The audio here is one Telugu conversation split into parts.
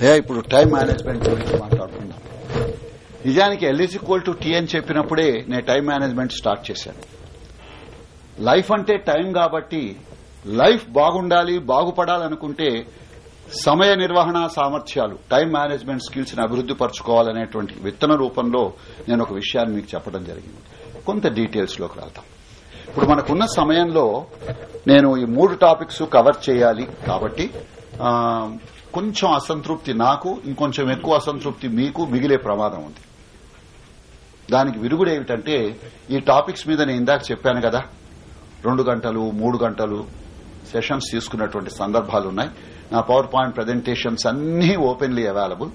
అయ్యా ఇప్పుడు టైం మేనేజ్మెంట్ గురించి మాట్లాడుకుందాం. నిజానికి ఎల్ఈస్ ఈక్వల్ టు టీ అని చెప్పినప్పుడే నేను టైం మేనేజ్మెంట్ స్టార్ట్ చేశాను. లైఫ్ అంటే టైం కాబట్టి లైఫ్ బాగుండాలి బాగుపడాలనుకుంటే సమయ నిర్వహణ సామర్థ్యాలు టైం మేనేజ్మెంట్ స్కిల్స్ని అభివృద్ది పరచుకోవాలనేటువంటి విత్తన రూపంలో నేను ఒక విషయాన్ని మీకు చెప్పడం జరిగింది. కొంత డీటెయిల్స్లోకి వెళ్తాం. ఇప్పుడు మనకున్న సమయంలో నేను ఈ మూడు టాపిక్స్ కవర్ చేయాలి కాబట్టి కొంచెం అసంతృప్తి నాకు ఇంకొంచెం ఎక్కువ అసంతృప్తి మీకు మిగిలే ప్రమాదం ఉంది. దానికి విరుగుడు ఏమిటంటే ఈ టాపిక్స్ మీద నేను ఇందాక చెప్పాను కదా రెండు గంటలు మూడు గంటలు సెషన్స్ తీసుకున్నటువంటి సందర్భాలు ఉన్నాయి నా పవర్ పాయింట్ ప్రజెంటేషన్స్ అన్నీ ఓపెన్లీ అవైలబుల్.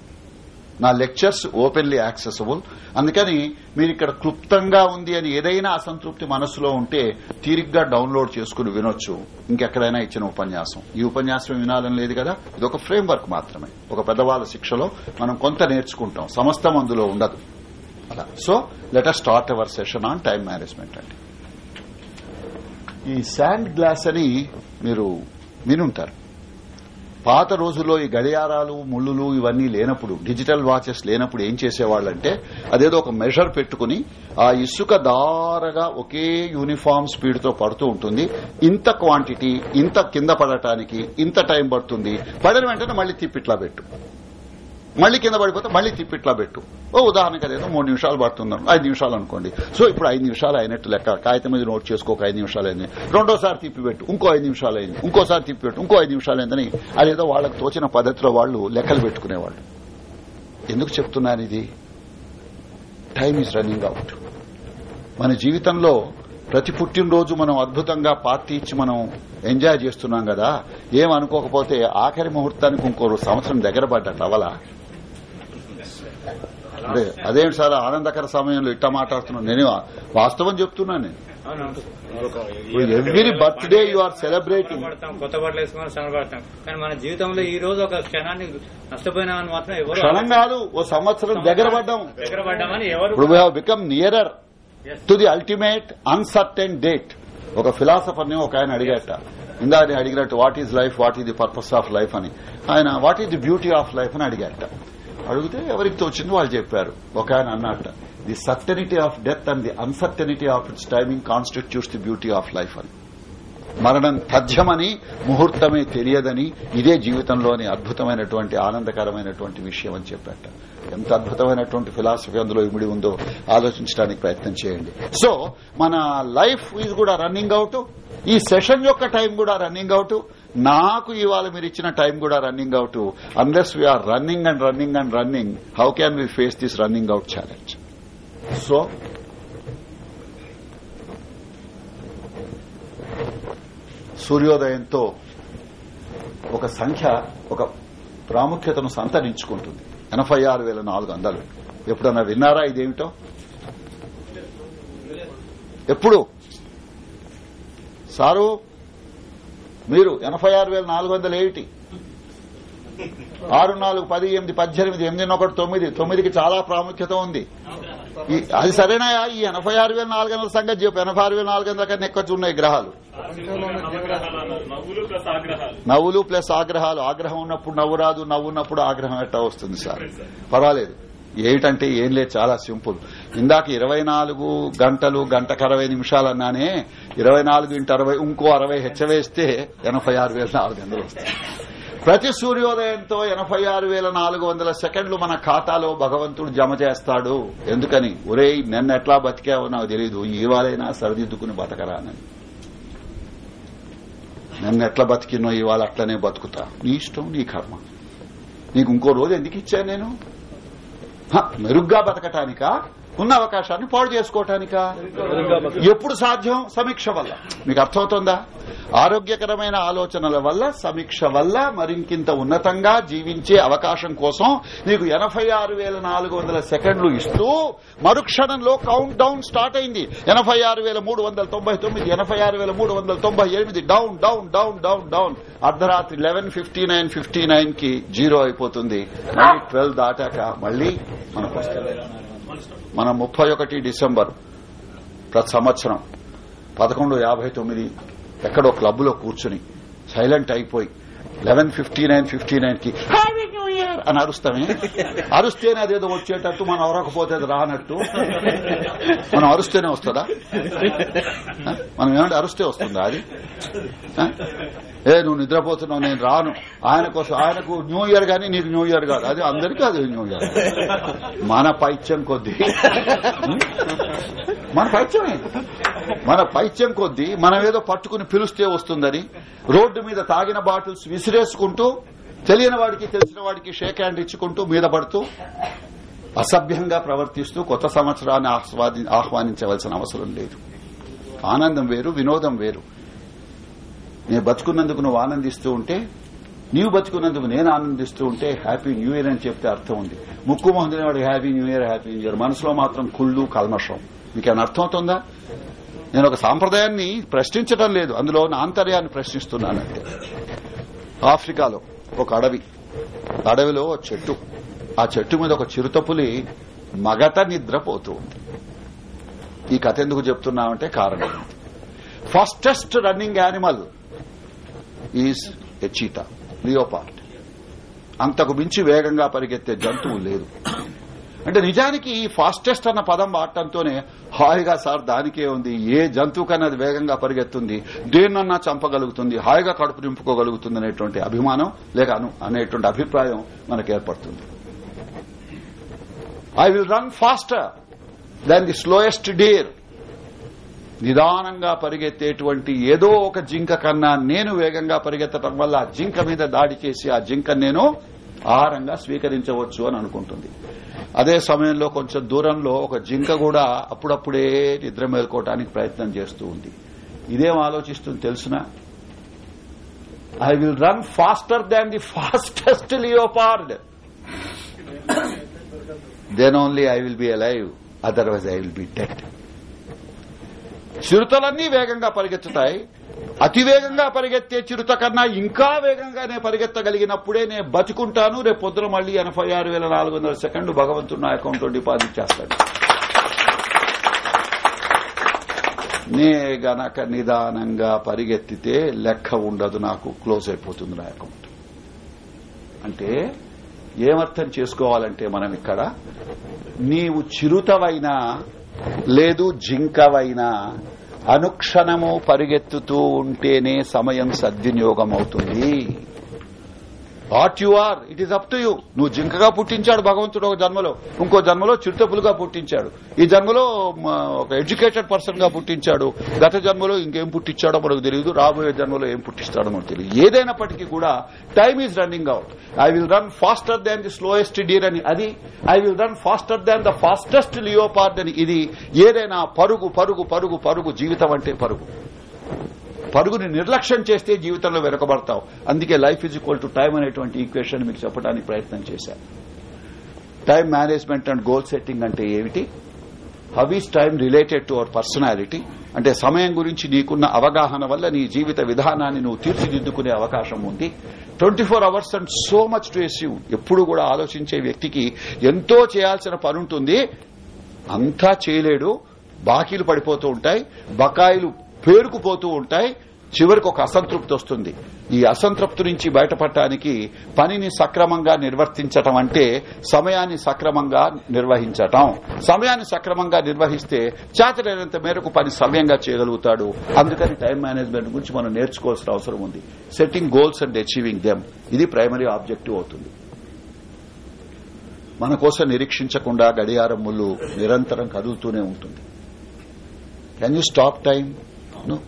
నా లెక్చర్స్ ఓపెన్లీ యాక్సెసబుల్. అందుకని మీరు ఇక్కడ క్లుప్తంగా ఉంది అని ఏదైనా అసంతృప్తి మనసులో ఉంటే తీరిగ్గా డౌన్లోడ్ చేసుకుని వినొచ్చు. ఇంకెక్కడైనా ఇచ్చిన ఉపన్యాసం. ఈ ఉపన్యాసం వినాలని లేదు కదా? ఇది ఒక ఫ్రేమ్ వర్క్ మాత్రమే. ఒక పెద్దవాళ్ళ శిక్షలో మనం కొంత నేర్చుకుంటాం. సమస్తం అందులో ఉండదు. అలా. So let us start our session on time management అండి. ఈ శాండ్ గ్లాస్ అని మీరు వినుంటారు. పాత రోజుల్లో ఈ గడియారాలు ముళ్ళులు ఇవన్నీ లేనప్పుడు డిజిటల్ వాచెస్ లేనప్పుడు ఏం చేసేవాళ్ళంటే అదేదో ఒక మెషర్ పెట్టుకుని ఆ ఇసుక దారగా ఒకే యూనిఫామ్ స్పీడ్తో పడుతూ ఉంటుంది. ఇంత క్వాంటిటీ ఇంత కింద పడటానికి ఇంత టైం పడుతుంది. పడిన వెంటనే మళ్ళీ తిప్పిట్లా పెట్టు. మళ్ళీ కింద పడిపోతే మళ్ళీ తిప్పిట్లా పెట్టు. ఓ ఉదాహరణకు అదేదో మూడు నిమిషాలు పడుతుంది ఐదు నిమిషాలు అనుకోండి. సో ఇప్పుడు ఐదు నిమిషాలు అయినట్టు లెక్క. కాగితం మీద నోట్ చేసుకో ఒక ఐదు నిమిషాలు అయింది. రెండోసారి తిప్పి పెట్టు. ఇంకో ఐదు నిమిషాలు అయింది. ఇంకోసారి తిప్పి పెట్టు. ఇంకో ఐదు నిమిషాలు అయిందని అదేదో వాళ్ళకు తోచిన పద్ధతిలో వాళ్ళు లెక్కలు పెట్టుకునేవాళ్ళు. ఎందుకు చెప్తున్నాను ఇది? టైం ఈజ్ రన్నింగ్ అవుట్ మన జీవితంలో ప్రతి పుట్టినరోజు మనం అద్భుతంగా పార్టీ ఇచ్చి మనం ఎంజాయ్ చేస్తున్నాం కదా. ఏమనుకోకపోతే ఆఖరి ముహూర్తానికి ఇంకో సంవత్సరం దగ్గర పడ్డట్టు అవలా అదే అదేంటి సార్ ఆనందకర సమయంలో ఇట్ట మాట్లాడుతున్నాను నేను వాస్తవం చెప్తున్నాను నేను. Every birthday you are celebrating కొత్త బట్టలు వేసుకొని కానీ మన జీవితంలో ఈ రోజు ఒక క్షణాన్ని నష్టపోయినామని మాత్రం ఎవరు క్షణం కాదు ఓ సంవత్సరం దగ్గర పడ్డాం. దగ్గర పడ్డామని ఎవరు ఇప్పుడు we become nearer. To the ultimate uncertain date ఒక ఫిలాసఫర్ని ఒక ఆయన అడిగాట. ఇందా అడిగినట్టు what is life what is the purpose of life అని. ఆయన what is the beauty of life అని అడిగాట. అడిగితే ఎవరికి తోచింది వాళ్ళు చెప్పారు. ఒక ఆయన అన్నట్ట the certainty of death and the uncertainty of its timing constitutes the beauty of life అని. మరణం తథ్యమని ముహూర్తమే తెలియదని ఇదే జీవితంలోని అద్భుతమైనటువంటి ఆనందకరమైనటువంటి విషయం అని చెప్పాట. ఎంత అద్భుతమైనటువంటి ఫిలాసఫీ అందులో ఇమిడి ఉందో ఆలోచించడానికి ప్రయత్నం చేయండి. సో మన లైఫ్ ఈజ్ కూడా రన్నింగ్ అవుట్ ఈ సెషన్ యొక్క టైం కూడా రన్నింగ్ అవుట్ నాకు ఇవాళ మీరు ఇచ్చిన టైం కూడా running out unless we are running and running and running how can we face this running out challenge so సూర్యోదయంతో ఒక సంఖ్య ఒక ప్రాముఖ్యతను సంతరించుకుంటుంది. ఎనభై ఆరు వేల నాలుగు వందలు. ఎప్పుడన్నా విన్నారా ఇదేమిటో? ఎప్పుడు? సారు మీరు ఎనభై ఆరు వేల నాలుగు వందల ఏమిటి? ఆరు నాలుగు పది ఎనిమిది పద్దెనిమిది ఎనిమిది ఒకటి తొమ్మిది. తొమ్మిదికి చాలా ప్రాముఖ్యత ఉంది. ఈ- అది సరేనా ఈ ఎనభై ఆరు వేల నాలుగు వందల సంగతి చెప్పు. ఎనభై ఆరు వేల నాలుగు వందల కన్నా ఎక్కువ ఉన్నాయి గ్రహాలు. నవ్వులు ప్లస్ ఆగ్రహాలు. ఆగ్రహం ఉన్నప్పుడు నవ్వు రాదు నవ్వు ఉన్నప్పుడు ఆగ్రహం ఎట్టా వస్తుంది సార్? పర్వాలేదు. ఏమిటంటే ఏం లేదు చాలా సింపుల్. ఇందాక ఇరవై నాలుగు గంటలు గంటకు అరవై నిమిషాలు అన్నానే ఇరవై నాలుగు ఇంటి అరవై ఇంకో అరవై హెచ్చవేస్తే ఎనభై ఆరు వేల నాలుగు వందలు వస్తాయి. ప్రతి సూర్యోదయంతో ఎనభై ఆరు వేల నాలుగు వందల సెకండ్లు మన ఖాతాలో భగవంతుడు జమ చేస్తాడు. ఎందుకని? ఒరేయ్ నిన్న ఎట్లా బతికావో నాకు తెలియదు ఇవాళైనా సరిదిద్దుకుని బతకరానని. నన్ను ఎట్లా బతికినో ఇవాళ అట్లనే బతుకుతా. నీ ఇష్టం నీ కర్మ. నీకు ఇంకో రోజు ఎందుకు ఇచ్చాను నేను? మెరుగ్గా బతకటానికా? ఉన్న అవకాశాన్ని పాడు చేసుకోవటానికా? ఎప్పుడు సాధ్యం? సమీక్ష వల్ల. మీకు అర్థమవుతుందా? ఆరోగ్యకరమైన ఆలోచనల వల్ల సమీక్ష వల్ల మరింకింత ఉన్నతంగా జీవించే అవకాశం కోసం నీకు ఎనభై ఆరు వేల నాలుగు వందల సెకండ్లు ఇస్తూ మరుక్షణంలో కౌంట్ డౌన్ స్టార్ట్ అయింది. ఎనభై ఆరు వేల మూడు వందల తొంభై తొమ్మిది ఎనభై ఆరు వేల మూడు వందల తొంభై ఎనిమిది down down down down down అర్ధరాత్రి లెవెన్ ఫిఫ్టీ నైన్ ఫిఫ్టీ నైన్కి జీరో అయిపోతుంది. మళ్ళీ ట్వెల్వ్ దాటాక మళ్ళీ మనకు వస్తుంది మన ముప్పై ఒకటి డిసెంబర్ ప్రతి సంవత్సరం పదకొండు యాభై తొమ్మిది ఎక్కడో క్లబ్లో కూర్చుని సైలెంట్ అయిపోయి లెవెన్ ఫిఫ్టీ నైన్ ఫిఫ్టీ నైన్కి హ్యాపీ సార్ అని అరుస్తామే. అరుస్తేనే అదేదో వచ్చేటట్టు మనం అరవకపోతే అది రానట్టు. మనం అరుస్తేనే వస్తుందా? మనం ఏమంటే అరుస్తే వస్తుందా అది? ఏ నువ్వు నిద్రపోతున్నావు నేను రాను. ఆయన కోసం ఆయనకు న్యూ ఇయర్ గానీ నీకు న్యూ ఇయర్ కాదు. అది అందరికీ అది న్యూ ఇయర్. మన పైత్యం కొద్దీ. మన పైత్యమే. మన పైత్యం కొద్దీ మనం ఏదో పట్టుకుని పిలుస్తే వస్తుందని రోడ్డు మీద తాగిన బాటిల్స్ విసిరేసుకుంటూ తెలియని వాడికి తెలిసిన వాడికి షేక్ హ్యాండ్ ఇచ్చుకుంటూ మీద పడుతూ అసభ్యంగా ప్రవర్తిస్తూ కొత్త సంవత్సరాన్ని ఆహ్వానించవలసిన అవసరం లేదు. ఆనందం వేరు వినోదం వేరు. నేను బతుకున్నందుకు నువ్వు ఆనందిస్తూ ఉంటే నీవు బతుకున్నందుకు నేను ఆనందిస్తూ ఉంటే హ్యాపీ న్యూ ఇయర్ అని చెప్తే అర్థం ఉంది. ముక్కు మొహందిన వాడు happy new year happy new year. మనసులో మాత్రం కుళ్ళు కల్మషం. మీకేమైనా అర్థం అవుతుందా? నేను ఒక సాంప్రదాయాన్ని ప్రశ్నించడం లేదు. అందులో నా ఆంతర్యాన్ని ప్రశ్నిస్తున్నానంటే. ఆఫ్రికాలో ఒక అడవి. అడవిలో చెట్టు. ఆ చెట్టు మీద ఒక చిరుతపులి మగత నిద్రపోతూ ఉంది. ఈ కథ ఎందుకు చెప్తున్నామంటే కారణం. Fastest running animal is a cheetah leopard. అంతకు మించి వేగంగా పరిగెత్తే జంతువు లేదు. అంటే నిజానికి ఈ ఫాస్టెస్ట్ అన్న పదం వాడటంతోనే హాయిగా సార్ దానికే ఉంది. ఏ జంతువు కన్నా అది వేగంగా పరిగెత్తుంది. దేన్నన్నా చంపగలుగుతుంది. హాయిగా కడుపు నింపుకోగలుగుతుంది అనేటువంటి అభిమానం లేక అనేటువంటి అభిప్రాయం మనకు ఏర్పడుతుంది. I will run faster than the slowest deer నిదానంగా పరిగెత్తేటువంటి ఏదో ఒక జింక కన్నా నేను వేగంగా పరిగెత్తడం వల్ల ఆ జింక మీద దాడి చేసి ఆ జింక నేను ఆహారంగా స్వీకరించవచ్చు అని అనుకుంటుంది. అదే సమయంలో కొంచెం దూరంలో ఒక జింక కూడా అప్పుడప్పుడే నిద్ర మేల్కోవడానికి ప్రయత్నం చేస్తూ ఉంది. ఇదేం ఆలోచిస్తుంది తెలుసునా? I will run faster than the fastest leopard then only I will be alive otherwise I will be dead చిరుతలన్నీ వేగంగా పరిగెత్తుతాయి. అతి వేగంగా పరిగెత్తే చిరుత కన్నా ఇంకా వేగంగా నేను పరిగెత్తగలిగినప్పుడే నేను బతుకుంటాను. రేపు పొద్దున మళ్ళీ ఎనభై ఆరు వేల నాలుగు వందల సెకండ్లు భగవంతుడు నా అకౌంట్లో డిపాజిట్ చేస్తాడు. నే గనక నిదానంగా పరిగెత్తితే లెక్క ఉండదు నాకు. క్లోజ్ అయిపోతుంది నా అకౌంట్ అంటే ఏమర్థం చేసుకోవాలంటే మనం ఇక్కడ నీవు చిరుతవైనా లేదు జింకవైనా అనుక్షణము పరిగెత్తుతూ ఉంటేనే సమయం సద్వినియోగం అవుతుంది what you are it is up to you. నువ్వు జింకగా పుట్టించాడు భగవంతుడు ఒక జన్మలో ఇంకో జన్మలో చిరుతపులుగా పుట్టించాడు. ఈ జన్మలో ఒక ఎడ్యుకేటెడ్ పర్సన్గా పుట్టించాడు. గత జన్మలో ఇంకేం పుట్టించాడో మనకు తెలియదు రాబోయే జన్మలో ఏం పుట్టిస్తాడో మనకు తెలియదు. ఏదైనప్పటికీ కూడా time is running out I will run faster than the slowest deer అని అది I will run faster than the fastest leopard అని ఇది. ఏదైనా పరుగు పరుగు పరుగు పరుగు జీవితం అంటే పరుగు. పరుగుని నిర్లక్ష్యం చేస్తే జీవితంలో వెనుకబడతావు. అందుకే life is equal to time అనేటువంటి ఈక్వేషన్ మీకు చెప్పడానికి ప్రయత్నం చేశాను time management and goal setting అంటే ఏమిటి? How is time related to our personality అంటే సమయం గురించి నీకున్న అవగాహన వల్ల నీ జీవిత విధానాన్ని నువ్వు తీర్చిదిద్దుకునే అవకాశం ఉంది. Twenty four hours and so much to SEO ఎప్పుడు కూడా ఆలోచించే వ్యక్తికి ఎంతో చేయాల్సిన పని ఉంటుంది అంతా చేయలేడు. బాకీలు పడిపోతూ ఉంటాయి. బకాయిలు పేరుకుపోతూ ఉంటాయి చివరికి ఒక అసంతృప్తి వస్తుంది. ఈ అసంతృప్తి నుంచి బయటపడటానికి పనిని సక్రమంగా నిర్వర్తించటం అంటే సమయాన్ని సక్రమంగా నిర్వహించటం. సమయాన్ని సక్రమంగా నిర్వహిస్తే చేతలేనంత మేరకు పని సమయంగా చేయగలుగుతాడు. అందుకని టైం మేనేజ్మెంట్ గురించి మనం నేర్చుకోవాల్సిన అవసరం ఉంది. Setting goals and achieving them ఇది ప్రైమరీ ఆబ్జెక్టివ్ అవుతుంది. మన కోసం నిరీక్షించకుండా గడియారం ముళ్ళు నిరంతరం కదులుతూనే ఉంటుంది. Can you stop time no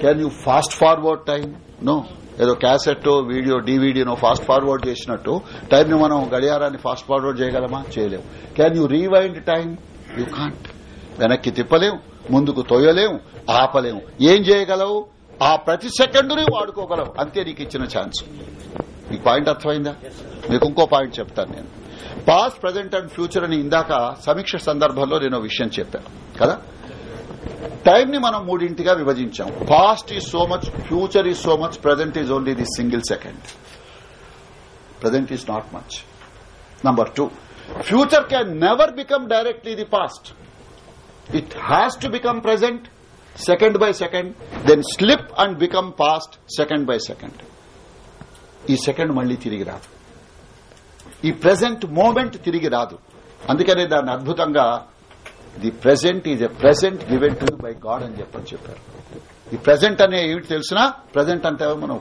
can you fast forward time no ఏదో క్యాసెట్ వీడియో డీవీడీనో ఫాస్ట్ ఫార్వర్డ్ చేసినట్టు టైం ని మనం గడియారాన్ని ఫాస్ట్ ఫార్వర్డ్ చేయగలమా? చేయలేము. Can you rewind time you can't వెనక్కి తిప్పలేం ముందుకు తొయ్యలేం ఆపలేం. ఏం చేయగలవు? ఆ ప్రతి సెకండుని వాడుకోగలవు. అంతే నీకు ఇచ్చిన ఛాన్స్ మీకు పాయింట్ అర్థమైందా? మీకు ఇంకో పాయింట్ చెప్తాను నేను. పాస్ట్ ప్రజెంట్ అండ్ ఫ్యూచర్ అని ఇందాక సమీక్ష సందర్భంలో నేను విషయం చెప్పాను. కదా? టైం ని మనం మూడింటిగా విభజించాం. Past is so much future is so much present is only the single second present is not much number two future can never become directly the past it has to become present second by second then slip and become past second by second ఈ సెకండ్ మళ్ళీ తిరిగి రాదు. ఈ ప్రెసెంట్ మూమెంట్ తిరిగి రాదు. అందుకనే దాన్ని అద్భుతంగా the present is a present given to by God అని చెప్పని చెప్పారు. ఈ ప్రజెంట్ అనే ఏమిటి తెలిసినా ప్రజెంట్ అంటే మనం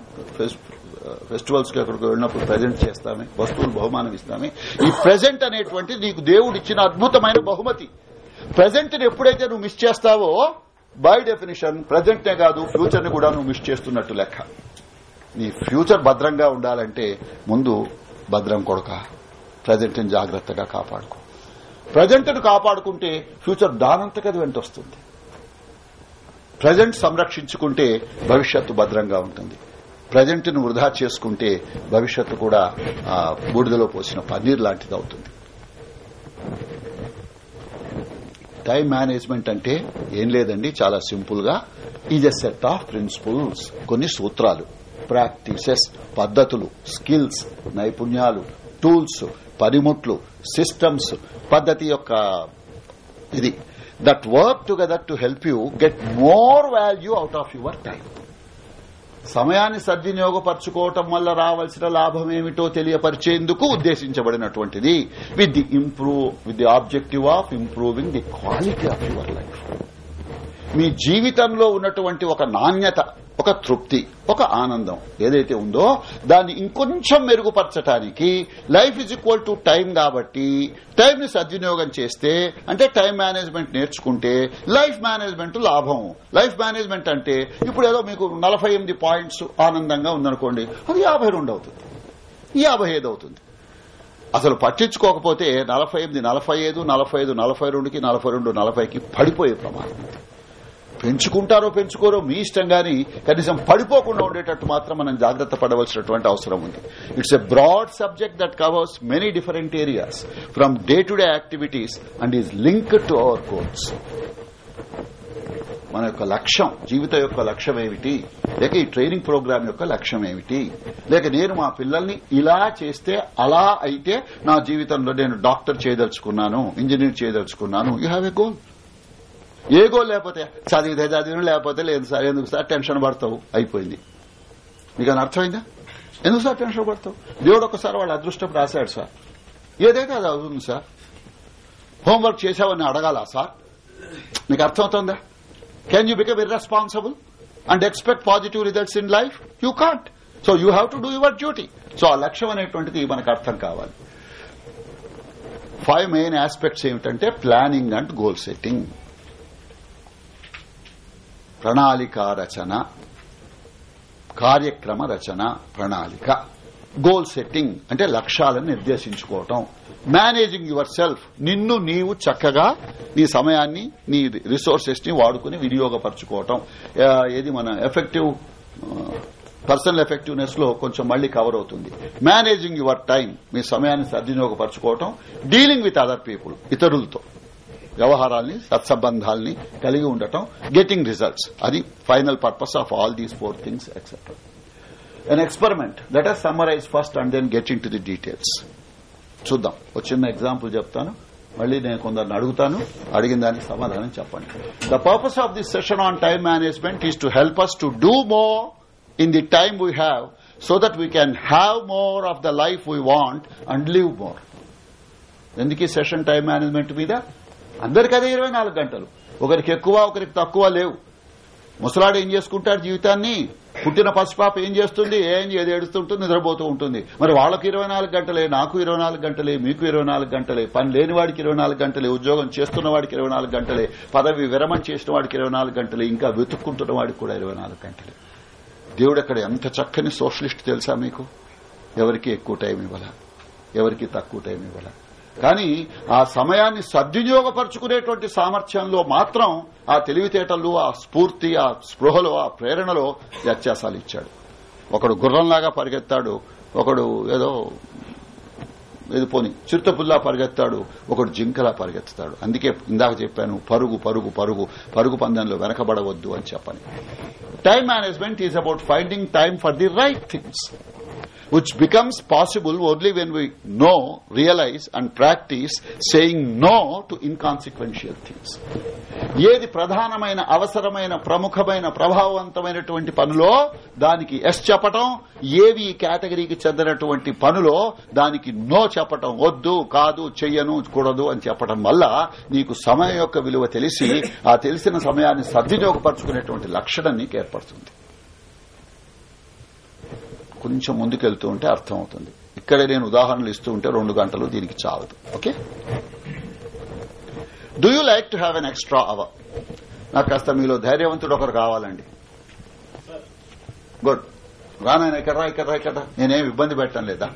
ఫెస్టివల్స్కి అక్కడికి వెళ్ళినప్పుడు ప్రెజెంట్ చేస్తామే వస్తువులు బహుమానం ఇస్తామే. ఈ ప్రెజెంట్ అనేటువంటి నీకు దేవుడు ఇచ్చిన అద్భుతమైన బహుమతి. ప్రెజెంట్ని ఎప్పుడైతే నువ్వు మిస్ చేస్తావో బై డెఫినేషన్ ప్రెజెంట్ నే కాదు ఫ్యూచర్ని కూడా నువ్వు మిస్ చేస్తున్నట్టు లెక్క. నీ ఫ్యూచర్ భద్రంగా ఉండాలంటే ముందు భద్రం కొడక ప్రజెంట్ని జాగ్రత్తగా కాపాడుకో. ప్రజెంట్ను కాపాడుకుంటే ఫ్యూచర్ దానంతకది వెంట వస్తుంది. ప్రజెంట్ సంరక్షించుకుంటే భవిష్యత్తు భద్రంగా ఉంటుంది. ప్రజెంట్ను వృధా చేసుకుంటే భవిష్యత్తు కూడా బూడిదలో పోసిన పన్నీర్ లాంటిది అవుతుంది. టైం మేనేజ్మెంట్ అంటే ఏం లేదండి చాలా సింపుల్గా is a set of principles కొన్ని సూత్రాలు. ప్రాక్టీసెస్ పద్ధతులు స్కిల్స్ నైపుణ్యాలు టూల్స్ పనిముట్లు సిస్టమ్స్ పద్ధతి యొక్క ఇది. That work together to help you get more value out of your time సమయాన్ని సద్వినియోగపరచుకోవటం వల్ల రావాల్సిన లాభం ఏమిటో తెలియపరిచేందుకు ఉద్దేశించబడినటువంటిది with the improve with the objective of improving the quality of your life మీ జీవితంలో ఉన్నటువంటి ఒక నాణ్యత ఒక తృప్తి ఒక ఆనందం ఏదైతే ఉందో దాన్ని ఇంకొంచెం మెరుగుపరచడానికి life is equal to time కాబట్టి టైం ని సద్వినియోగం చేస్తే అంటే టైం మేనేజ్మెంట్ నేర్చుకుంటే లైఫ్ మేనేజ్మెంట్ లాభం లైఫ్ మేనేజ్మెంట్ అంటే ఇప్పుడు ఏదో మీకు నలభై ఎనిమిది పాయింట్స్ ఆనందంగా ఉందనుకోండి అది యాభై రెండు అవుతుంది యాభై ఐదు అవుతుంది అసలు పట్టించుకోకపోతే నలభై ఎనిమిది నలభై ఐదు నలభై ఐదు నలభై రెండుకి నలభై రెండు నలభైకి పడిపోయే ప్రమాదం ఉంది. పెంచుకుంటారో పెంచుకోరో మీ ఇష్టం గాని కనీసం పడిపోకుండా ఉండేటట్టు మాత్రం మనం జాగ్రత్త పడవలసినటువంటి అవసరం ఉంది. It's a broad subject that covers many different areas from day to day activities and is link to our goals మన యొక్క లక్ష్యం జీవితం యొక్క లక్ష్యం ఏమిటి? లేక ఈ ట్రైనింగ్ ప్రోగ్రామ్ యొక్క లక్ష్యం ఏమిటి? లేక నేను మా పిల్లల్ని ఇలా చేస్తే అలా అయితే నా జీవితంలో నేను డాక్టర్ చేయదలుచుకున్నాను engineer చేయదలుచుకున్నాను. You have a goal ego లేకపోతే? చదివితే చదివిన లేకపోతే లేదు సార్. ఎందుకు సార్? టెన్షన్ పడతావు. అయిపోయింది. మీకు అని అర్థమైందా? ఎందుకు సార్ టెన్షన్ పడతావు? దేవుడు ఒకసారి వాళ్ళ అదృష్టం రాశాడు సార్. ఏదైతే అది అవుతుంది సార్? హోంవర్క్ చేశావని అడగాల సార్? మీకు అర్థమవుతుందా? Can you become irresponsible and expect positive results in life you can't so you have to do your duty so ఆ లక్ష్యం అనేటువంటిది మనకు అర్థం కావాలి. ఫైవ్ మెయిన్ ఆస్పెక్ట్స్ ఏమిటంటే ప్లానింగ్ అండ్ గోల్ సెట్టింగ్ ప్రణాళిక రచన కార్యక్రమ రచన ప్రణాళిక. గోల్ సెట్టింగ్ అంటే లక్ష్యాలను నిర్దేశించుకోవటం. మేనేజింగ్ యువర్ సెల్ఫ్ నిన్ను నీవు చక్కగా నీ సమయాన్ని నీ రిసోర్సెస్ని వాడుకుని వినియోగపరచుకోవటం. ఏది మన ఎఫెక్టివ్ పర్సనల్ ఎఫెక్టివ్నెస్లో కొంచెం మళ్ళీ కవర్ అవుతుంది. మేనేజింగ్ యువర్ టైం మీ సమయాన్ని సద్వినియోగపరచుకోవటం. డీలింగ్ విత్ అదర్ పీపుల్ ఇతరులతో. వ్యవహారాల్ని సత్సంబంధాల్ని కలిగి ఉండటం గెటింగ్ రిజల్ట్స్ అది final purpose of all these four things except an experiment let us summarize first and then get into the details చూద్దాం. ఒక చిన్న ఎగ్జాంపుల్ చెప్తాను. మళ్ళీ నేను కొందరిని అడుగుతాను. అడిగిన దానికి సమాధానం చెప్పండి. The purpose of this session on time management is to help us to do more in the time we have so that we can have more of the life we want and live more ఎందుకు సెషన్ టైం మేనేజ్మెంట్ మీద? అందరికి అదే ఇరవై నాలుగు గంటలు. ఒకరికి ఎక్కువ ఒకరికి తక్కువ లేవు. ముసలాడు ఏం చేసుకుంటాడు జీవితాన్ని? పుట్టిన పసిపాప ఏం చేస్తుంది? ఏం ఏది ఏడుస్తుంటుంది నిద్రపోతూ ఉంటుంది. మరి వాళ్ళకి ఇరవై నాలుగు గంటలే నాకు ఇరవై నాలుగు గంటలే మీకు ఇరవై నాలుగు గంటలే పని లేని వాడికి ఇరవై నాలుగు గంటలే ఉద్యోగం చేస్తున్న వాడికి ఇరవై నాలుగు గంటలే పదవి విరమణ చేసిన వాడికి ఇరవై నాలుగు గంటలే ఇంకా వెతుక్కుంటున్న వాడికి కూడా ఇరవై నాలుగు గంటలే. దేవుడు అక్కడ ఎంత చక్కని సోషలిస్ట్ తెలుసా మీకు? ఎవరికి ఎక్కువ టైం ఇవ్వాల. ఎవరికి తక్కువ టైం ఇవ్వాల. కానీ ఆ సమయాన్ని సద్వినియోగపరుచుకునేటువంటి సామర్థ్యంలో మాత్రం ఆ తెలివితేటలు ఆ స్ఫూర్తి ఆ స్పృహలో ఆ ప్రేరణలో వ్యత్యాసాలు ఇచ్చాడు. ఒకడు గుర్రంలాగా పరిగెత్తాడు ఒకడు ఏదో ఏది పోని చిరుతపుల్లా పరిగెత్తాడు ఒకడు జింకలా పరిగెత్తుతాడు. అందుకే ఇందాక చెప్పాను పరుగు పరుగు పరుగు పరుగు పందెంలో వెనకబడవద్దు అని చెప్పని. Time management is about finding time for the right things which becomes possible only when we know, realize and practice saying no to inconsequential things. ఏది ప్రధానమైన అవసరమైన ప్రముఖమైన ప్రభావవంతమైనటువంటి పనులో దానికి ఎస్ చెప్పటం ఏవి ఈ కేటగిరీకి చెందినటువంటి పనులో దానికి నో చెప్పటం వద్దు కాదు చెయ్యను కూడదు అని చెప్పటం వల్ల నీకు సమయం యొక్క విలువ తెలిసి ఆ తెలిసిన సమయాన్ని సద్వినియోగపరచుకునేటువంటి లక్షణం నీకు ఏర్పడుతుంది కొంచెం ముందుకెళ్తూ ఉంటే అర్థం అవుతుంది ఇక్కడే నేను ఉదాహరణలు ఇస్తూ ఉంటే రెండు గంటలు దీనికి చాలదు. Okay? Do you like to have an extra hour నాకు కాస్త మీలో ధైర్యవంతుడు ఒకరు కావాలండి. గుడ్ రానాయన ఇక్కడ రా ఇక్కడ రా ఇక్కడ. నేనేం ఇబ్బంది పెట్టడం లేదా?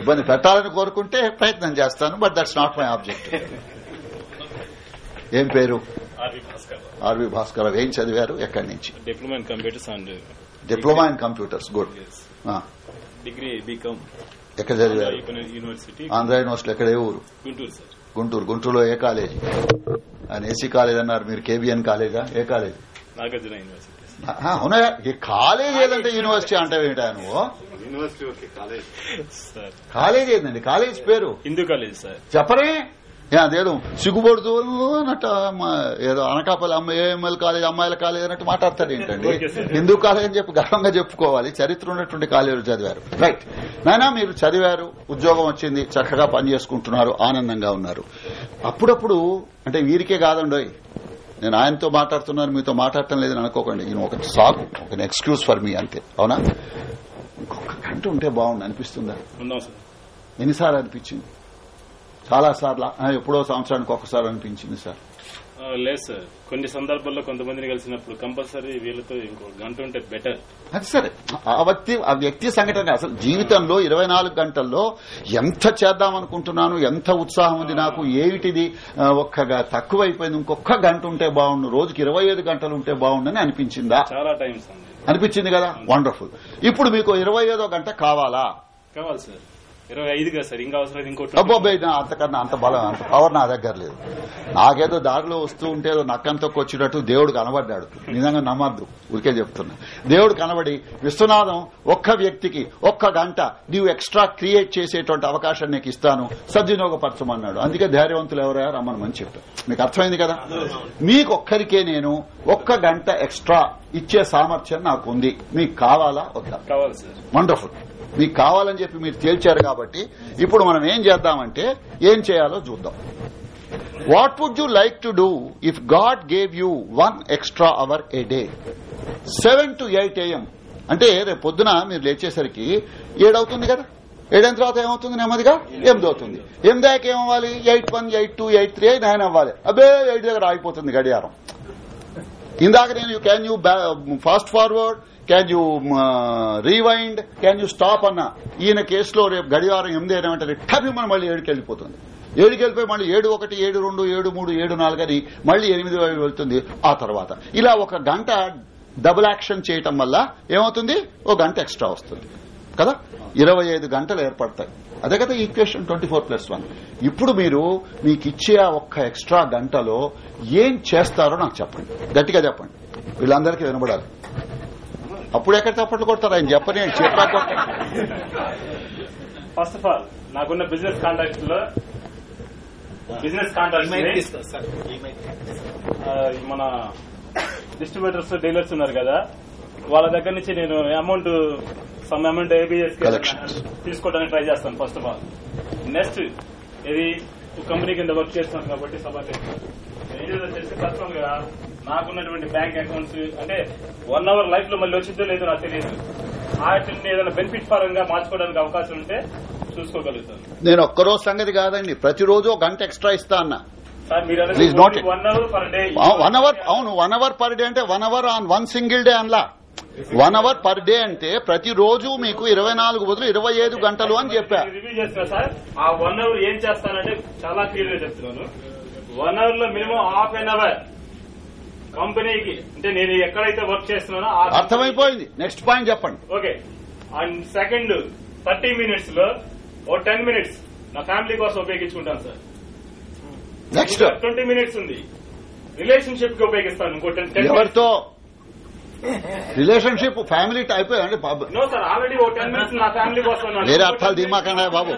ఇబ్బంది పెట్టాలని కోరుకుంటే ప్రయత్నం చేస్తాను but that's not my object ఏం పేరు? R V Bhaskar. R V Bhaskar. ఏం చదివారు? ఎక్కడి నుంచి? Diploma in computers and diploma in computers good degree BCom ఎక్కడ చదివారు? యూనివర్సిటీ ఆంధ్ర యూనివర్సిటీ ఎక్కడ ఏ ఊరు? గుంటూరు సార్ గుంటూరు. గుంటూరులో ఏ కాలేజీ? ఆయన ఏసీ కాలేజ్ అన్నారు. మీరు కేబిఎన్ కాలేజా? ఏ కాలేజ్? నాగార్జున యూనివర్సిటీ అవునా? ఈ కాలేజ్ ఏదంటే యూనివర్సిటీ అంటే ఏంటా నువ్వు యూనివర్సిటీ కాలేజ్ కాలేజ్ ఏందండి? కాలేజ్ పేరు? హిందూ కాలేజ్ సార్ చెప్పరే? అదేదో సిగ్గుపడుతూ అన్నట్టు ఏదో అనకాపల్లి అమ్మ ఏఎంఎల్ కాలేజ్ అమ్మాయిల కాలేజ్ అన్నట్టు మాట్లాడతారు ఏంటండి. హిందూ కాలేజ్ అని చెప్పి గర్వంగా చెప్పుకోవాలి. చరిత్ర ఉన్నటువంటి కాలేజీలు చదివారు. రైట్ నాయనా మీరు చదివారు ఉద్యోగం వచ్చింది చక్కగా పని చేసుకుంటున్నారు ఆనందంగా ఉన్నారు. అప్పుడప్పుడు అంటే వీరికే కాదండోయ్ నేను ఆయనతో మాట్లాడుతున్నాను మీతో మాట్లాడటం లేదని అనుకోకండి. ఈయన ఒక సాకు ఒక ఎక్స్క్యూజ్ ఫర్ మీ అంతే. అవునా? ఇంకొక గంట ఉంటే బాగుంది అనిపిస్తుందా? ఎన్నిసార్లు అనిపించింది? చాలా సార్లు ఎప్పుడో సంవత్సరానికి ఒకసారి అనిపించింది సార్. లేదు సార్. కొన్ని సందర్భాల్లో కొంతమందిని కలిసినప్పుడు కంపల్సరీ వీళ్ళతో ఇంకో గంట ఉంటే బెటర్. అది సరే. ఆ వ్యక్తి ఆ వ్యక్తి సంఘటన అసలు జీవితంలో ఇరవై నాలుగు గంటల్లో ఎంత చేద్దాం అనుకుంటున్నాను ఎంత ఉత్సాహం ఉంది నాకు ఏమిటిది? ఒక్కగా తక్కువైపోయింది. ఇంకొక గంట ఉంటే బాగుండు. రోజుకి ఇరవై ఐదు గంటలు ఉంటే బాగుండని అనిపించిందా? చాలా టైమ్స్ అనిపించింది కదా? వండర్ఫుల్ ఇప్పుడు మీకు ఇరవై గంట కావాలా? కావాలి సార్. ఇరవై ఐదుగా సార్ ఇంకా అవసరం అయితే ఇంకోటి అబ్బాయి అంతకన్నా అంత బలం అంత పవర్ నా దగ్గర లేదు. నాకేదో దారిలో వస్తూ ఉంటే ఏదో నక్కంతకు వచ్చినట్టు దేవుడు కనబడ్డాడు. నిజంగా నమ్మద్దు ఊరికే చెప్తున్నా. దేవుడు కనబడి విశ్వనాథం ఒక్క వ్యక్తికి ఒక్క గంట నీవు ఎక్స్ట్రా క్రియేట్ చేసేటువంటి అవకాశం నీకు ఇస్తాను సద్వినియోగపరచమన్నాడు. అందుకే ధైర్యవంతులు ఎవరయ్యా రమ్మని చెప్పారు మీకు అర్థమైంది కదా? మీకు ఒక్కరికే నేను ఒక్క గంట ఎక్స్ట్రా ఇచ్చే సామర్థ్యం నాకు ఉంది మీకు కావాలా? వద్దా? వండర్ఫుల్ మీకు కావాలని చెప్పి మీరు తేల్చారు కాబట్టి ఇప్పుడు మనం ఏం చేద్దామంటే ఏం చేయాలో చూద్దాం. What would you like to do if God gave you one extra hour a day seven to eight AM అంటే రేపు పొద్దున మీరు లేచేసరికి ఏడవుతుంది కదా? ఏడైన తర్వాత ఏమవుతుంది? నెమ్మదిగా? ఎనిమిది అవుతుంది. ఎనిమిది దాకా ఏమవ్వాలి eight one eight two eight three nine అవ్వాలి. అబ్బే ఎయిట్ దగ్గర ఆగిపోతుంది గడియారం. ఇందాక నేను can you fast forward can you rewind can you stop అన్న? ఈయన కేసులో రేపు గడివారం ఎనిమిది అయినా అంటే మనం మళ్ళీ ఏడుకి వెళ్ళిపోతుంది. ఏడుకి వెళ్ళిపోయి మళ్ళీ ఏడు ఒకటి ఏడు రెండు ఏడు మూడు ఏడు నాలుగు అని మళ్ళీ ఎనిమిది వైపు వెళ్తుంది ఆ తర్వాత. ఇలా ఒక గంట డబుల్ యాక్షన్ చేయటం వల్ల ఏమవుతుంది? ఓ గంట ఎక్స్ట్రా వస్తుంది. కదా? ఇరవై ఐదు గంటలు ఏర్పడతాయి. అదే కదా equation twenty four plus one ఇప్పుడు మీరు మీకు ఇచ్చే ఆ ఒక్క ఎక్స్ట్రా గంటలో ఏం చేస్తారో నాకు చెప్పండి. గట్టిగా చెప్పండి. వీళ్ళందరికీ వినబడాలి. అప్పుడు ఎక్కడ చప్పట్లు కొడతారు? ఆయన చెప్పని ఆయన చెప్పాక ఫస్ట్ ఆఫ్ ఆల్ నాకున్న బిజినెస్ కాంటాక్ట్లో బిజినెస్ కాంటాక్ట్ మన డిస్ట్రిబ్యూటర్స్ డీలర్స్ ఉన్నారు కదా. వాళ్ళ దగ్గర నుంచి నేను అమౌంట్ సమ్ అమౌంట్ ఏబిఎస్. తీసుకోవడానికి ట్రై చేస్తాను ఫస్ట్ ఆఫ్ ఆల్ నెక్స్ట్ ఇది కంపెనీ కింద వర్క్ చేస్తున్నాను కాబట్టి ఏది వచ్చేసి పర్సనల్గా నాకున్నటువంటి బ్యాంక్ అకౌంట్స్ అంటే వన్ అవర్ లైఫ్లో మళ్ళీ వచ్చిందో లేదో నాకు తెలియదు. వాటిని ఏదైనా బెనిఫిట్ పరంగా మార్చుకోవడానికి అవకాశం ఉంటే చూసుకోగలుగుతాను. నేను ఒక్కరోజు సంగతి కాదండి ప్రతిరోజు ఒక గంట ఎక్స్ట్రా ఇస్తా అన్నా. వన్ అవర్ వన్ అవును వన్ అవర్ పర్ డే అంటే one hour on one single day అన్లా. One hour per day అంటే ప్రతిరోజు మీకు ఇరవై నాలుగు బదులు ఇరవై ఐదు గంటలు అని చెప్పా. రివ్యూ చేస్తున్నా సార్ ఆ వన్ అవర్ ఏం చేస్తానంటే చాలా క్లియర్గా చెప్తున్నాను. వన్ అవర్లో మినిమం హాఫ్ అన్ అవర్ కంపెనీకి అంటే నేను ఎక్కడైతే వర్క్ చేస్తున్నానో అర్థమైపోయింది. నెక్స్ట్ పాయింట్ చెప్పండి. ఓకే. అండ్ సెకండ్ థర్టీ మినిట్స్లో ఓ టెన్ మినిట్స్ నా ఫ్యామిలీ కోసం ఉపయోగించుకుంటాను సార్. నెక్స్ట్ ట్వంటీ మినిట్స్ ఉంది. రిలేషన్షిప్కి ఉపయోగిస్తాను ఇంకో టెన్ ఎవరితో? రిలేషన్షిప్ ఫ్యామిలీ టైప్ అంటే బాబు నో సార్ ఆల్రెడీ ఓ టెన్ మినిట్స్ నా ఫ్యామిలీ కోసం ఉన్నాను. వేరే అర్థాలు దిమాకండా బాబు.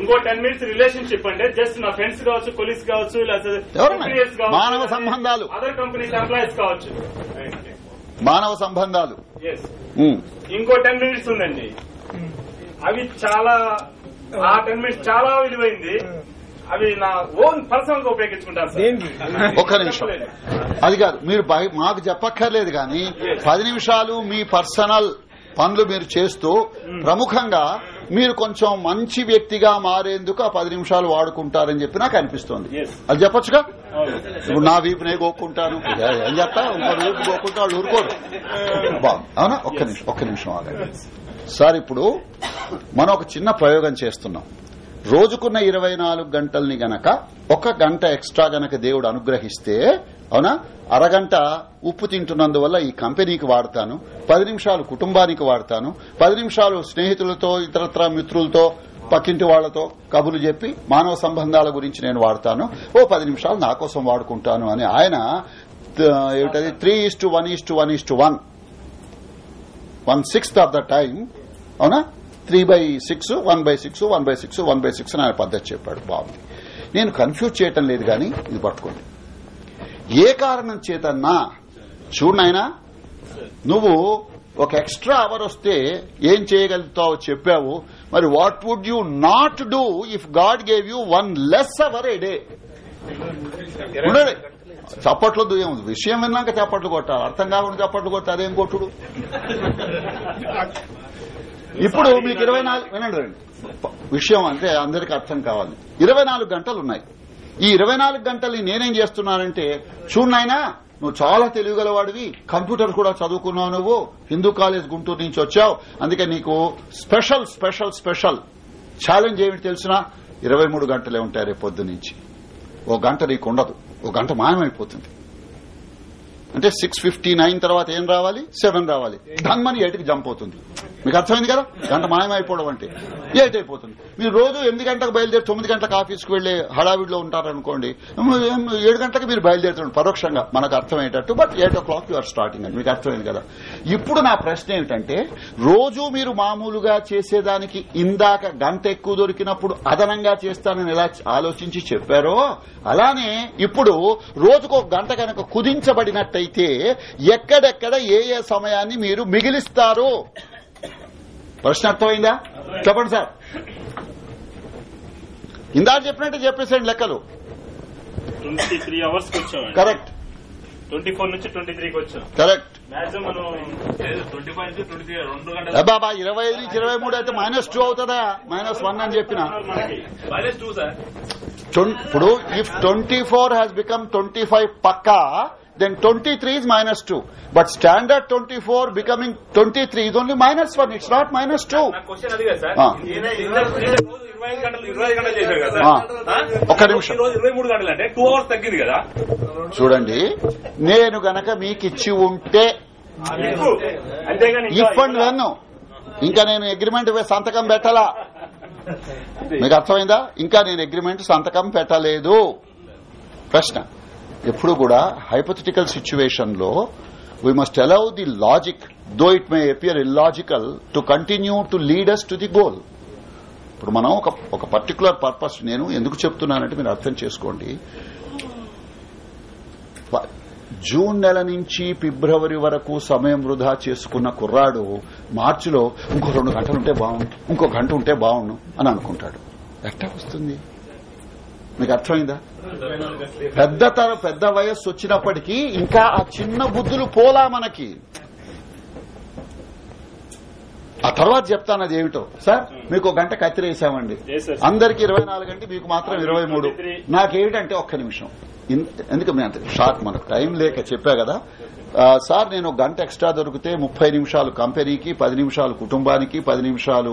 ఇంకో టెన్ మినిట్స్ రిలేషన్షిప్ అంటే జస్ట్ నా ఫ్రెండ్స్ కావచ్చు కొలీగ్స్ కావచ్చు? మానవ సంబంధాలు. అదర్ కంపెనీస్ ఎంప్లాయీస్ కావచ్చు మానవ సంబంధాలు. ఇంకో టెన్ మినిట్స్ ఉందండి అవి చాలా ఆ టెన్ మినిట్స్ చాలా విలువైంది అవి నా ఓన్ పర్సనల్గా ఉపయోగించుకుంటాను ఒక్క నిమిషం. అది కాదు మీరు మాకు చెప్పక్కర్లేదు కానీ పది నిమిషాలు మీ పర్సనల్ పనులు మీరు చేస్తూ ప్రముఖంగా మీరు కొంచెం మంచి వ్యక్తిగా మారేందుకు ఆ పది నిమిషాలు వాడుకుంటారని చెప్పి నాకు అనిపిస్తోంది. అది చెప్పొచ్చుగా. ఇప్పుడు నా వీపునే గోక్కుంటాను. ఇక ఏం చెప్తా ఇంకో వీపు గోక్కుంటే వాళ్ళు ఊరుకోరు బాగుంది అవునా? ఒక్క నిమిషం ఒక్క నిమిషం ఆగండి. సార్ ఇప్పుడు మనం ఒక చిన్న ప్రయోగం చేస్తున్నాం. రోజుకున్న ఇరవై నాలుగు గంటల్ని గనక ఒక గంట ఎక్స్ట్రా గనక దేవుడు అనుగ్రహిస్తే అవునా? అరగంట ఉప్పు తింటున్నందువల్ల ఈ కంపెనీకి వాడతాను పది నిమిషాలు కుటుంబానికి వాడతాను పది నిమిషాలు స్నేహితులతో ఇతరత్ర మిత్రులతో పక్కింటి వాళ్ళతో కబులు చెప్పి మానవ సంబంధాల గురించి నేను వాడతాను ఓ పది నిమిషాలు నా కోసం వాడుకుంటాను అని ఆయన ఏమిటది? Three is to one is to one is to one. One sixth of the time అవునా? Three by six one by six one by six one by six అని ఆయన పద్ధతి చెప్పాడు. బాగుంది. నేను కన్ఫ్యూజ్ చేయటం లేదు కానీ ఇది పట్టుకోండి. ఏ కారణం చేతన్నా చూడనైనా నువ్వు ఒక ఎక్స్ట్రా అవర్ వస్తే ఏం చేయగలుగుతావో చెప్పావు. మరి what would you not do if God gave you one less hour a day? ఉండండి. చప్పట్లు దుయ్యం విషయం విన్నాక చప్పట్లు కొట్టాలి. అర్థం కాకుండా చప్పట్లు కొట్టాలి అదేం కొట్టుడు? ఇప్పుడు మీకు ఇరవై నాలుగు వినండి రండి విషయం అంటే అందరికి అర్థం కావాలి. ఇరవై నాలుగు గంటలు ఉన్నాయి. ఈ ఇరవై నాలుగు గంటలు నేనేం చేస్తున్నానంటే చూడు నాయనా నువ్వు చాలా తెలివిగలవాడివి కంప్యూటర్ కూడా చదువుకున్నావు నువ్వు హిందూ కాలేజ్ గుంటూరు నుంచి వచ్చావు అందుకే నీకు స్పెషల్ స్పెషల్ స్పెషల్ ఛాలెంజ్ ఏమిటి తెలిసినా ఇరవై మూడు గంటలే ఉంటాయి రేపు పొద్దు నుంచి ఓ గంట నీకు ఉండదు. ఓ గంట మాయమైపోతుంది. అంటే సిక్స్ ఫిఫ్టీ నైన్ తర్వాత ఏం రావాలి? సెవెన్ రావాలి. ధన్మని ఎయిట్కి జంప్ అవుతుంది. మీకు అర్థమైంది కదా? గంట మాయమైపోవడం అంటే. ఎయిట్ అయిపోతుంది. మీరు రోజు ఎనిమిది గంటలకు బయలుదేరి తొమ్మిది గంటలకు ఆఫీస్కి వెళ్ళే హడావిడిలో ఉంటారనుకోండి ఏడు గంటలకు మీరు బయలుదేరుతున్నారు పరోక్షంగా. మనకు అర్థమయ్యేటట్టు but eight o'clock you're starting అని మీకు అర్థమైంది కదా. ఇప్పుడు నా ప్రశ్న ఏమిటంటే రోజు మీరు మామూలుగా చేసేదానికి ఇందాక గంట ఎక్కువ దొరికినప్పుడు అదనంగా చేస్తానని ఎలా ఆలోచించి చెప్పారో అలానే ఇప్పుడు రోజుకు ఒక గంట కనుక కుదించబడినట్టయితే ఎక్కడెక్కడ ఏ ఏ సమయాన్ని మీరు మిగిలిస్తారు? ప్రశ్న అర్థమైందా చెప్పండి సార్. ఇందాక చెప్పినట్టు చెప్పేసేయండి లెక్కలు. ట్వంటీ త్రీ అవర్స్కి వచ్చాం కరెక్ట్ ట్వంటీ ఫోర్ నుంచి త్రీకి వచ్చాం. కరెక్ట్ బాబా ఇరవై ఐదు నుంచి ఇరవై మూడు అయితే మైనస్ టూ అవుతుందా? మైనస్ వన్ అని చెప్పిన. ఇప్పుడు if twenty four has become twenty five Pakka then twenty three is minus two but standard twenty four becoming twenty three is only minus one it's not minus two నా క్వశ్చన్ అది కదా సార్? ఆ. ఈయన ఈయన- ఈయన రోజు ఇరవై ఐదు గంటలు ఇరవై ఐదు గంటలు చేశారు కదా ఆ. సార్. ఆ? ఒక్క నిమిషం. చూడండి. నేను గనక మీకు ఇచ్చి ఉంటే అండ్ వెన్ ఇంకా నేను అగ్రిమెంట్ సంతకం పెట్టాలా? మీకు అర్థమైందా? ఇంకా నేను అగ్రిమెంట్ సంతకం పెట్టలేదు. ప్రశ్న. ఎప్పుడు కూడా హైపోథెటికల్ సిచ్యువేషన్లో we must allow the logic though it may appear illogical to continue to lead us to the goal ఇప్పుడు మనం ఒక ఒక పర్టికులర్ పర్పస్ నేను ఎందుకు చెప్తున్నానంటే మీరు అర్థం చేసుకోండి. ప- జూన్ నెల నుంచి ఫిబ్రవరి వరకు సమయం వృధా చేసుకున్న కుర్రాడు మార్చిలో ఇంకో రెండు గంటలు ఉంటే బాగుండు ఇంకో గంట ఉంటే బాగుండు అని అనుకుంటాడు. ఎట్టా వస్తుంది? మీకు అర్థమైందా? పెద్ద తర పెద్ద వయస్సు వచ్చినప్పటికీ ఇంకా ఆ చిన్న బుద్ధులు పోలా మనకి. ఆ తర్వాత చెప్తాను అది ఏమిటో. సార్ మీకు ఒక గంట కత్తిరేసామండి. అందరికి ఇరవై నాలుగు గంటలు మీకు మాత్రం ఇరవై మూడు. 23. నాకేమిటంటే ఒక్క నిమిషం. ఎందుకు అంత షార్ట్ మనకు టైం లేక చెప్పా కదా. సార్ నేను గంట ఎక్స్ట్రా దొరికితే ముప్పై నిమిషాలు కంపెనీకి పది నిమిషాలు కుటుంబానికి పది నిమిషాలు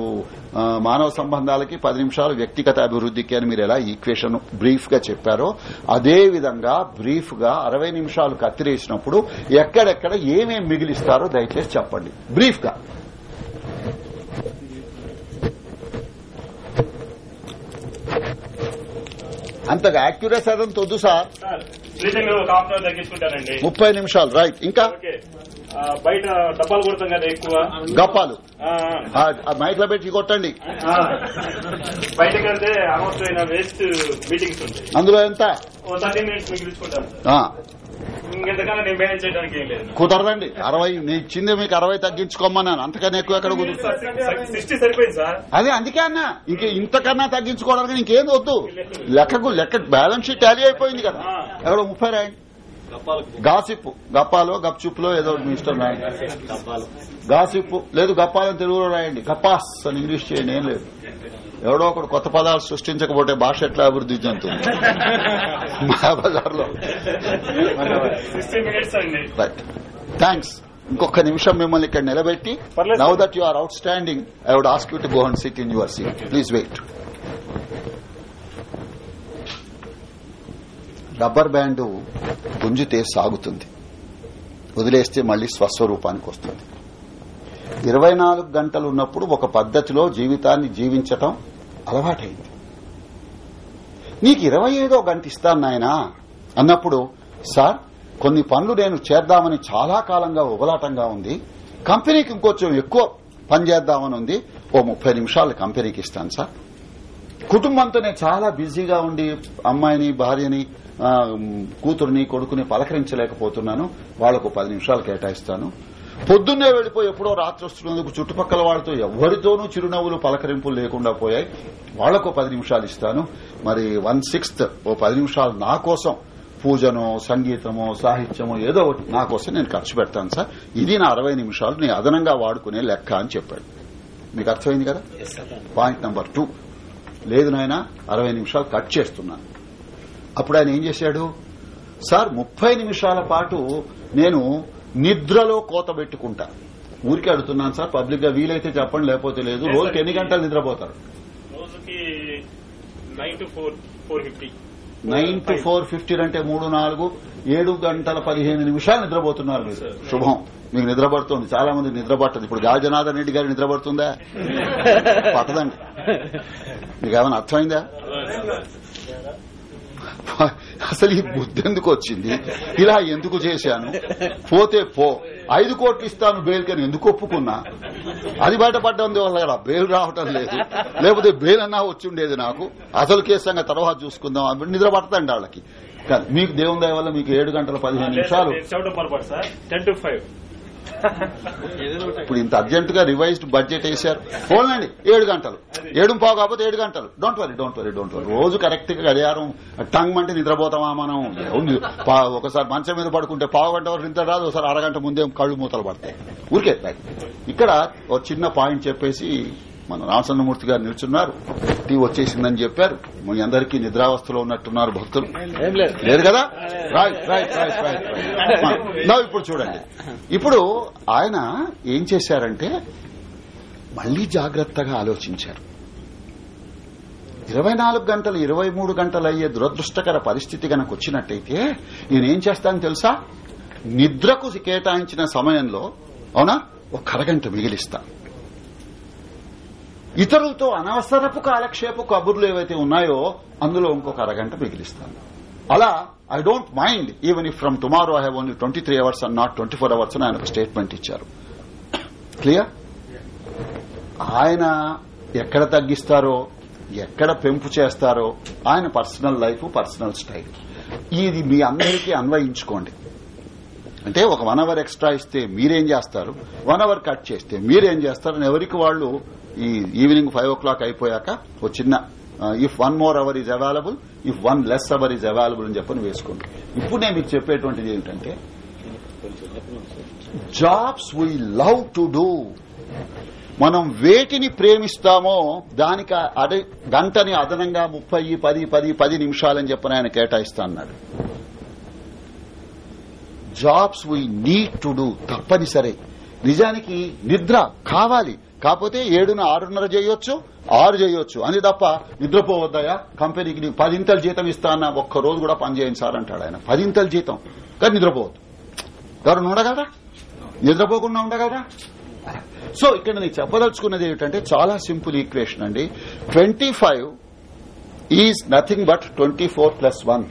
మానవ సంబంధాలకి పది నిమిషాలు వ్యక్తిగత అభివృద్ధికి అని మీరు ఎలా ఈక్వేషన్ బ్రీఫ్గా చెప్పారో అదేవిధంగా బ్రీఫ్గా అరవై నిమిషాలు కత్తిరేసినప్పుడు ఎక్కడెక్కడ ఏమేం మిగిలిస్తారో దయచేసి చెప్పండి. బ్రీఫ్గా అంతగా యాక్యురేస్ అదంత వద్దు సార్ ముప్పై నిమిషాలు రైట్ ఇంకా? బయట డబ్బాలు కొడతాం కదా ఎక్కువ. గప్పాలు మైక్లో పెట్టి కొట్టండి. బయటకు వెళ్తే అనవసరమైన వేస్ట్ మీటింగ్స్ ఉంటాయి. అందులో ఎంత? థర్టీ మినిట్స్ మిగిలించుకుంటాను కుదరదండి. అరవై నేను ఇచ్చింది మీకు అరవై తగ్గించుకోమన్నాను అంతకన్నా ఎక్కువ ఎక్కడ కుదురు సిక్స్టీ సరిపోయింది సార్. అదే అందుకే అన్న ఇంక ఇంతకన్నా తగ్గించుకోవడానికి ఇంకేం వద్దు. లెక్కకు లెక్క బ్యాలెన్స్ షీట్ టాలీ అయిపోయింది కదా. ఎక్కడ ముప్పై రాయండి. గాసిప్పు. గప్పాలో గప్చుప్పులో ఏదో ఒకటి మీ ఇష్టం రాయండి గాసిప్పు. లేదు గప్పాలని తెలుగులో రాయండి. గప్పాస్ అని ఇంగ్లీష్ చేయండి ఏం లేదు. ఎవడో ఒకడు కొత్త పదాలు సృష్టించకపోతే భాష ఎట్లా అభివృద్ధి చెందుతుంది? రైట్ థ్యాంక్స్ ఇంకొక నిమిషం మిమ్మల్ని ఇక్కడ నిలబెట్టి. Now that you are out standing I would ask you to go and sit in your seat please wait rubber band గుంజితే సాగుతుంది. వదిలేస్తే మళ్ళీ స్వస్వరూపానికి వస్తుంది. ఇరవై నాలుగు గంటలు ఉన్నప్పుడు ఒక పద్ధతిలో జీవితాన్ని జీవించటం అలవాటైంది. నీకు ఇరవై ఐదో గంట ఇస్తాను నాయనా అన్నప్పుడు సార్ కొన్ని పనులు నేను చేద్దామని చాలా కాలంగా ఉబలాటంగా ఉంది. కంపెనీకి ఇంకొంచెం ఎక్కువ పని చేద్దామని ఉంది. ఓ ముప్పై నిమిషాలు కంపెనీకి ఇస్తాను సార్. కుటుంబంతో నేను చాలా బిజీగా ఉండి అమ్మాయిని భార్యని కూతురుని కొడుకుని పలకరించలేకపోతున్నాను. వాళ్ళకు పది నిమిషాలు కేటాయిస్తాను. పొద్దున్నే వెళ్ళిపోయి ఎప్పుడో రాత్రి వస్తున్నందుకు చుట్టుపక్కల వాళ్ళతో ఎవరితోనూ చిరునవ్వులు పలకరింపులు లేకుండా పోయాయి. వాళ్ళకు పది నిమిషాలు ఇస్తాను. మరి వన్ సిక్స్త్ ఓ పది నిమిషాలు నా కోసం పూజనో సంగీతమో సాహిత్యమో ఏదో ఒకటి నా కోసం నేను ఖర్చు పెడతాను సార్. ఇది నా అరవై నిమిషాలు. నేను అదనంగా వాడుకునే లెక్క అని చెప్పాడు. మీకు అర్థమైంది కదా? Point number two. లేదు నాయన అరవై నిమిషాలు కట్ చేస్తున్నాను. అప్పుడు ఆయన ఏం చేశాడు? సార్ ముప్పై నిమిషాల పాటు నేను నిద్రలో కోత పెట్టుకుంటా. ఊరికే అడుగుతున్నాను సార్ పబ్లిక్గా వీలైతే చెప్పండి లేకపోతే లేదు. రోజుకి ఎన్ని గంటలు నిద్రపోతారు? Nine to four fifty. అంటే మూడు నాలుగు ఏడు గంటల పదిహేను నిమిషాలు నిద్రపోతున్నారు మీరు. శుభం. మీకు నిద్రపడుతుంది. చాలా మంది నిద్రపట్టదు. ఇప్పుడు గాజనాథన్ రెడ్డి గారు నిద్రపడుతుందా? పట్టదండి. మీకు ఏమైనా అర్థమైందా అసలు ఈ బుద్ధి ఎందుకు వచ్చింది? ఇలా ఎందుకు చేశాను? పోతే పో. ఐదు కోట్లు ఇస్తాను బెయిల్కని ఎందుకు ఒప్పుకున్నా? అది బయటపడడం వల్ల కదా బెయిల్ రావటం లేదు. లేకపోతే బెయిల్ అన్నా వచ్చి ఉండేది నాకు. అసలు కేసు సంగతి తర్వాత చూసుకుందాం. అప్పుడు నిద్ర పడతండి వాళ్ళకి. కానీ మీకు దేవుని దయ వల్ల మీకు ఏడు గంటల పదిహేను నిమిషాలు. ఇప్పుడు ఇంత అర్జెంట్గా రివైజ్డ్ బడ్జెట్ వేశారు. పోలండి ఏడు గంటలు. ఏడు పావు కాకపోతే ఏడు గంటలు. Don't worry don't worry don't worry రోజు కరెక్ట్గా గడియారం టంగ్ అంటే నిద్రపోతామా మనం? ఒకసారి మంచం మీద పడుకుంటే పావు గంట వరకు నిద్ర రాదు ఒకసారి అరగంట ముందే కళ్ళు మూతలు పడతాయి. ఊరికే. ఇక్కడ ఒక చిన్న పాయింట్ చెప్పేసి మన రామచంద్రమూర్తి గారు నిల్చున్నారు. టీ వచ్చేసిందని చెప్పారు. మీ అందరికీ నిద్రావస్థలో ఉన్నట్టున్నారు భక్తులు. లేరు కదా? Right right right right right నా ఇప్పుడు చూడండి. ఇప్పుడు ఆయన ఏం చేశారంటే మళ్ళీ జాగ్రత్తగా ఆలోచించారు. ఇరవై నాలుగు గంటలు ఇరవై మూడు గంటలు అయ్యే దురదృష్టకర పరిస్థితి గనక వచ్చినట్టయితే నేనేం చేస్తాను తెలుసా? నిద్రకు కేటాయించిన సమయంలో అవునా? ఒక అరగంట మిగిలిస్తా. ఇతరులతో అనవసరపు కాలక్షేపు కబుర్లు ఏవైతే ఉన్నాయో అందులో ఇంకొక అరగంట మిగిలిస్తాను. అలా I don't mind even if from tomorrow I have only twenty three hours and not twenty four hours అని ఆయన ఒక స్టేట్మెంట్ ఇచ్చారు. క్లియర్ ఆయన ఎక్కడ తగ్గిస్తారో ఎక్కడ పెంపు చేస్తారో ఆయన పర్సనల్ లైఫ్ పర్సనల్ స్టైల్. ఇది మీ అందరికీ అన్వయించుకోండి. అంటే ఒక వన్ అవర్ ఎక్స్ట్రా ఇస్తే మీరేం చేస్తారు? వన్ అవర్ కట్ చేస్తే మీరేం చేస్తారు? అని ఎవరికి వాళ్ళు ఈ ఈవినింగ్ ఫైవ్ ఓ క్లాక్ అయిపోయాక ఓ చిన్న if one more hour is available if one less hour is available అని చెప్పని వేసుకోండి. ఇప్పుడు నేను మీకు చెప్పేటువంటిది ఏంటంటే jobs we love to do మనం వేటిని ప్రేమిస్తామో దానికి అదే గంటని అదనంగా ముప్పై పది పది పది నిమిషాలని చెప్పని ఆయన కేటాయిస్తా అన్నాడు. Jobs we need to do తప్పనిసరి. నిజానికి నిద్ర కావాలి. కాకపోతే ఏడున ఆరున్నర చేయొచ్చు ఆరు చేయొచ్చు. అని తప్ప నిద్రపోవద్దయా కంపెనీకి నీకు పదింతల జీతం ఇస్తా అన్న ఒక్క రోజు కూడా పనిచేయండి సార్ అంటాడు ఆయన. పదింతల జీతం. కానీ నిద్రపోవద్దు. ఎవరు ఉండగలరా? నిద్రపోకుండా ఉండగలరా? సో ఇక్కడ నేను చెప్పదలుచుకున్నది ఏమిటంటే చాలా సింపుల్ ఈక్వేషన్ అండి. Twenty five is nothing but twenty four plus one.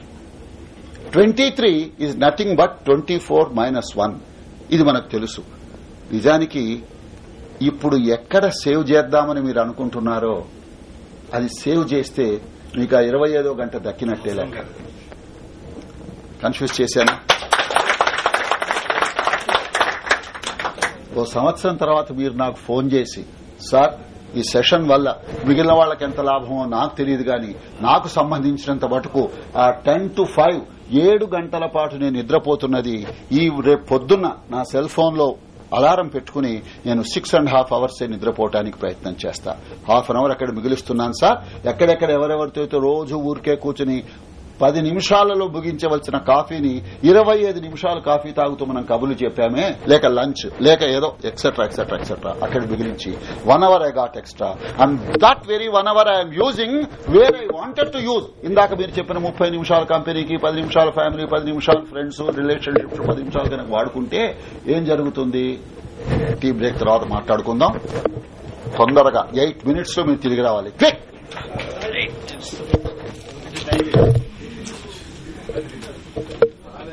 Twenty three is nothing but twenty four minus one ఇది మనకు తెలుసు. నిజానికి ఇప్పుడు ఎక్కడ సేవ్ చేద్దామని మీరు అనుకుంటున్నారో అది సేవ్ చేస్తే మీకు ఆ ఇరవై ఐదో గంట దక్కినట్టే లెక్క. కన్ఫ్యూజ్ చేశాను? ఓ సంవత్సరం తర్వాత మీరు నాకు ఫోన్ చేసి సార్ ఈ సెషన్ వల్ల మిగిలిన వాళ్ళకి ఎంత లాభమో నాకు తెలియదు కానీ నాకు సంబంధించినంత మటుకు ఆ టెన్ టు ఫైవ్ ఏడు గంటల పాటు నేను నిద్రపోతున్నది ఈ రేపు పొద్దున్న నా సెల్ ఫోన్లో అలారం పెట్టుకుని నేను సిక్స్ అండ్ హాఫ్ అవర్స్ నిద్రపోవడానికి ప్రయత్నం చేస్తా. హాఫ్ అన్ అవర్ అక్కడ మిగిలిస్తున్నాను సార్. ఎక్కడెక్కడ ఎవరెవరితో రోజు ఊరికే కూర్చుని పది నిమిషాలలో ముగించవలసిన కాఫీని ఇరవై ఐదు నిమిషాలు కాఫీ తాగుతూ మనం కబులు చెప్పామే లేక లంచ్ లేక ఏదో ఎక్సెట్రా ఎక్సెట్రా ఎక్సెట్రా అక్కడ మిగిలించి. One hour I got extra and that very one hour I'm using where I wanted to use ఇందాక మీరు చెప్పిన ముప్పై నిమిషాల కంపెనీకి పది నిమిషాల ఫ్యామిలీ పది నిమిషాలు ఫ్రెండ్స్ రిలేషన్షిప్స్ పది నిమిషాలు కనుక వాడుకుంటే ఏం జరుగుతుంది? టీ బ్రేక్ తర్వాత మాట్లాడుకుందాం. తొందరగా ఎయిట్ మినిట్స్లో మీరు తిరిగి రావాలి. క్విక్